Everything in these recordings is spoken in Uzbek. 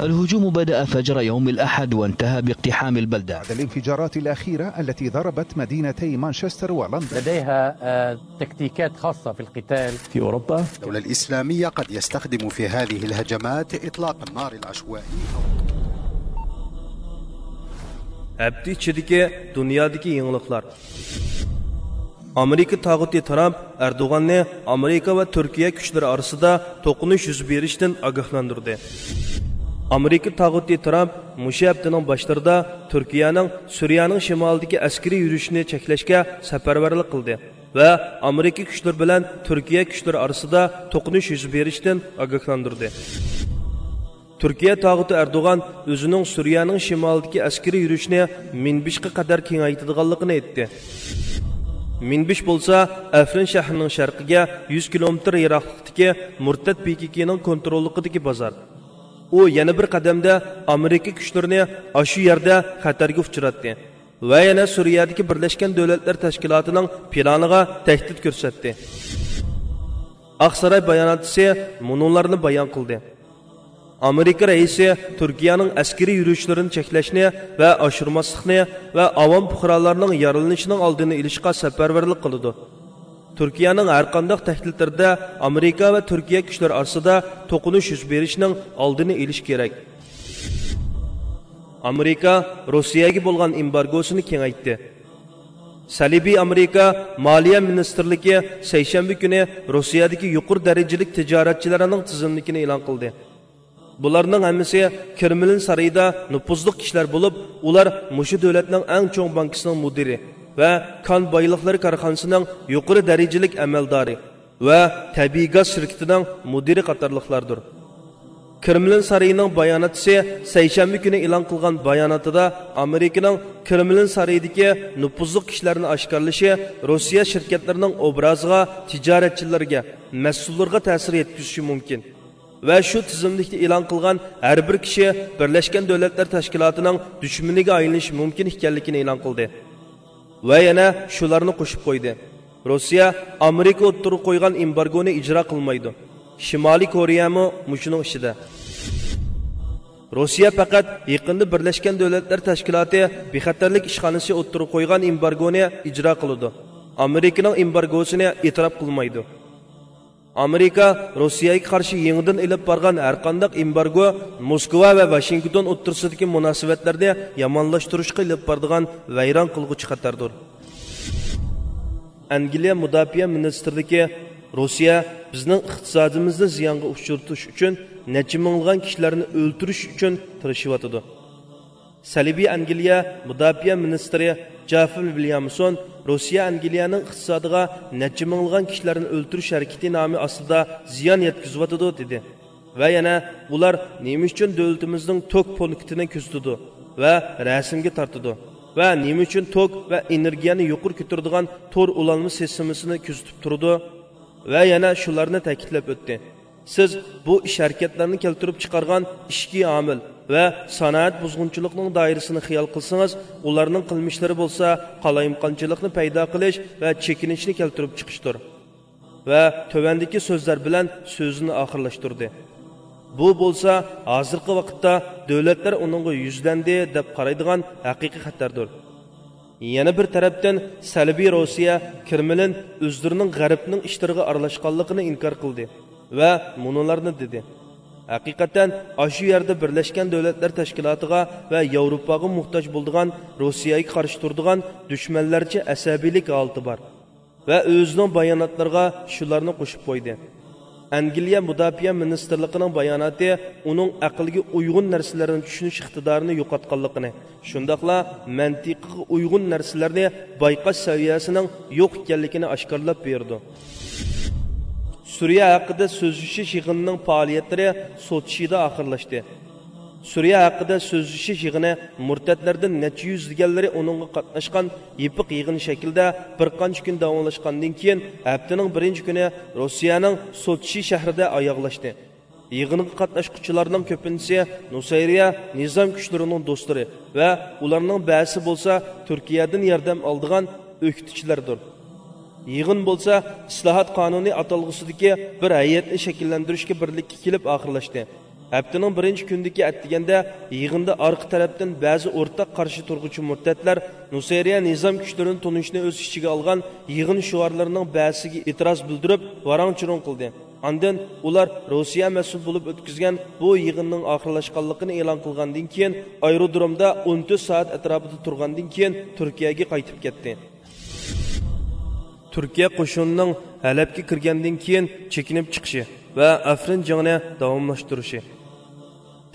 الهجوم بدأ فجر يوم الأحد وانتهى باقتحام البلدة بعد الانفجارات الأخيرة التي ضربت مدينتي مانشستر ولندن لديها آه، تكتيكات خاصة في القتال في أوروبا الدولة الإسلامية قد يستخدم في هذه الهجمات إطلاق النار العشوائي Әбді içideki dünyadaki yeniliklar. Amerika tağuti Trump Erdoğan'ı Amerika ve Türkiye güçleri arasında tokunuş yüz berişten agahlandırdı. Amerika tag'uti Trump musha haftanın boshlarida turkiyaning suriyaning shimolidagi askariy yürüyüşünü cheklashga safarbarlik qildi va Amerika kuchlar bilan turkiya kuchlar orasida tokunuş yuz berishdan ogohlantirdi turkiya tog'uti erdo'g'an o'zining suriyaning shimolidagi askariy yurishni minbishga qadar kengaytirganligini aytdi minbish bolsa Afrin shahrining sharqiga 100 kilometr yiroqlikdagi murtad PKK'ning kontrolligidagi bozor. U yana bir qadamda Amerika kuchlarini ashu yerda xatarga uchratdi va yana Suriyadagi Birlashgan Davlatlar Tashkilotining planiga tahdid ko'rsatdi. Aqsaray bayonotchisi munonlarni bayon qildi. Amerika raisi Turkiyaning askariy yurishlarini cheklashni va oshirmaslikni va avom fuqarolarning yaralanishining oldini olishga safarbarlik qiladi. Түркияның әрқандық қандақ Америка вә Түркия күшілер арсыда тоқыныш жүз берішінің алдыны еліш керек. Америка Русияға болған имбаргосуіні кен айтты. Сәлиби Америка Малия министрлігі сейшенбі күні Русиядегі юқур дәрежелік тижаратчыларының тізімдікіні илан қылды. Бұларының әмісі Кірмілін сарайда нұпызлық кішілер болып, олар мұшы дөлетнің әң чоң банкісінің мүдірі. Va kon boyliqlari korxonasining yuqori darajalik amaldori va tabiiy gaz shirkatining mudiri qatorliqlardir. Kremlin sarayining bayonotchisi sayshanba kuni e'lon qilgan bayonotida Amerikaning Kremlin sarayidagi nupuzli kishilarni oshkorlashi Rossiya shirkatlarining obraziga, tijoratchilarga, mas'ullarga ta'sir yetkazishi mumkin. va shu tizimlikni e'lon qilgan har bir kishi Birlashgan Davlatlar Tashkilotining dushmaniga aylanishi mumkin ekanligini e'lon qildi. Va yana shularni qo'shib qo'ydi. Rossiya Amerika o'ttirib qo'ygan embargoni ijro qilmaydi. Shimoliy Koreyami mushuning ishida. Rossiya faqat yaqinda Birlashgan Davlatlar Tashkiloti bexatarlik ishxonasi o'ttirib qo'ygan embargoni ijro qiladi. Amerikaning embargosini e'tirof qilmaydi. Amerika Rossiyaga qarshi yangidan ilib borgan har qanday embargo Moskva va Washington o'rtasidagi munosabatlarni yomonlashtirishga ilib boradigan vayron qilg'uchi xatardir. Angliya mudofaa ministrligi Rossiya bizning iqtisodimizni ziyonga uchirtish uchun necha minglagan kishilarni o'ldirish uchun tirishyotidi Salibiy Angliya mudofaa ministri Jafar Williamson Rossiya Angliyaning iqtisodiga necha minglagan kishilarni o'ldirish harakati nomi ostida ziyon yetkazayotidi dedi. Va yana ular nima uchun davlatimizning tok punktini kuzatdi va rasmga tortdi va nima uchun tok va energiyani yuqori ko'taradigan to'r ulanma sistemasini kuzatib turdi va yana shularni ta'kidlab o'tdi. Siz bu ish harakatlarini keltirib chiqargan ishki omil va sanoat buzg'unchilikning doirasini xiyol qilsangiz, ularning qilmishlari bo'lsa qalaymqonchilikni paydo qilish va chekinishni keltirib chiqishdir. Va tövandagi so'zlar bilan so'zini oxirlashtirdi. Bu bo'lsa, hozirgi vaqtda davlatlar uningga yuzlandi deb qaraydigan haqiqiy xatardir. Yana bir tarafdan salbiy Rossiya kirmilin o'zlarining g'arbning ishlariga aralashganligini inkor qildi va munolarni dedi. Haqiqatan shu yerda Birlashgan Davlatlar Tashkilotiga va Yevropaga muhtoj bo'lgan Rossiyaga qarshi turadigan dushmanlarcha asabiylik holati bor va o'zining bayonotlariga shularni qo'shib qo'ydi. Angliya mudofaa ministrligining bayonoti uning aqlga uyg'un narsalarni tushunish iqtidorini yo'qotganligini, shundoqla mantiqiga uyg'un narsalarni bayqash saviyasining yo'q ekanligini oshkorlab berdi. Suriya haqqında sözləşiş yığınının fəaliyyətləri Soçidə axırlaşdı. Suriya haqqında sözləşiş yığını mürtədlərdən neçə yüz digərləri onunla qatnaşqan yıpıq yığın şəkildə bir qanç gün davamlaşqandan keyin həftənin birinci günü Rusiyanın Soçi şəhərində ayaqlaşdı. Yığınğa qatnaşqıçılarının köpüncüsü Nusayriya nizam güclərinin dostları və onların bəzisi bolsa Türkiyədən yardım aldığan öktüçülərdir. Yig'in bo'lsa islohot qonuni atalg'usidagi bir hay'atni shakllantirishga birlikka kelib oxirlashdi. haftaning birinchi kundagi atdiganda yig'inda orqa tarafdan ba'zi o'rtaq qarshi turg'uchi murtatlar nusayriya nizom kuchlarini tunishni o'z ichiga olgan yig'in shuarlarining ba'siga e'tiroz bildirib varang churun qildi Ondan ular Rossiya mas'ul bo'lib o'tkazgan bu yig'inning oxirlashganligini e'lon qilgandan keyin aerodromda 14 soat atrofida turgandan keyin Turkiyaga qaytib ketdi. Turkiya qo'shinining Halabga kirgandan keyin chekinib chiqishi va Afrin jangini davomlashtirishi.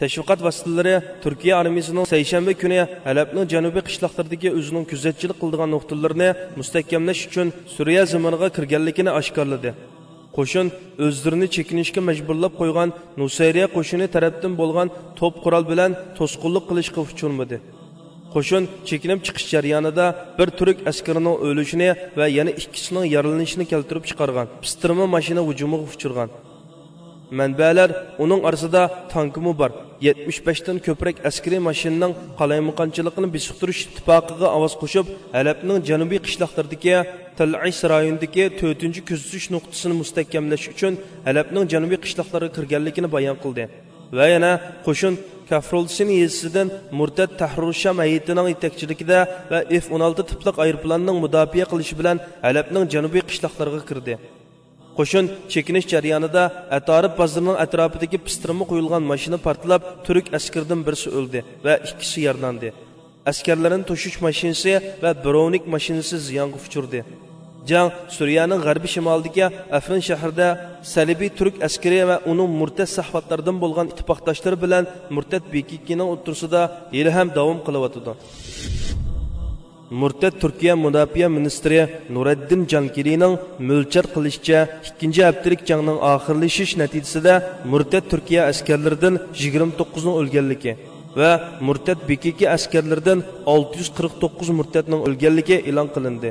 Tashviqot vositalari Turkiya armiyasining seshanba kuni Halabning janubiy qishloqlaridagi o'zining kuzatchilik qildigan nuqtalarini mustahkamlash uchun Suriya zamoniga kirganligini oshkorladi. qo'shin o'zlarini chekinishga majburlab qo'ygan nusayriya qo'shini tarafdan bo'lgan to'p qurol bilan to'sqinlik qilishga uchurmadi qo'shin chekinib chiqish jarayonida bir turk askarining o'lishini va yana ikkisining yaralanishini keltirib chiqargan. Pistirma mashina hujumiga uchirgan. Manbalar uning orasida tankimi bor. 75 dan ko'proq askariy mashinaning qalaymuqanchiligini besiqtirish ittifoqiga ovoz qo'shib halabning janubiy qishloqlaridagi Tal'is rayonidagi 4 kuzatish nuqtasini mustahkamlash uchun Halabning janubiy qishloqlariga kirganligini bayon qildi. Va yana qo'shin Kafrulsin yezisidan murtad tahrusha hayitining yetakchiligida va F-16 tiplik aeroplanning mudofaa qilishi bilan alabning janubiy qishloqlariga kirdi. Qo'shin chekinish jarayonida Atorib bozorining atrofidagi pistirma qo'yilgan mashina portlab, turk askaridan birisi o'ldi va ikkisi yaralandi. askarlarni to'shish mashinasi va birovnik mashinasi ziyonga uchirdi jang suriyaning g'arbiy shimolidagi afrin shahrida salibiy turk askari va uning murtad sahvatlaridan bo'lgan ittifoqdoshlari bilan murtad bekikining o'tirsida yili ham davom qilayotdi murtad turkiya mudofaa ministri nuriddin jankirining mo'lchar qilishicha ikkinchi haftalik jangning oxirlashish natijasida murtad turkiya askarlaridan 29 ni o'lganligi va murtad bekiki askarlaridan 649 murtadning o'lganligi e'lon qilindi.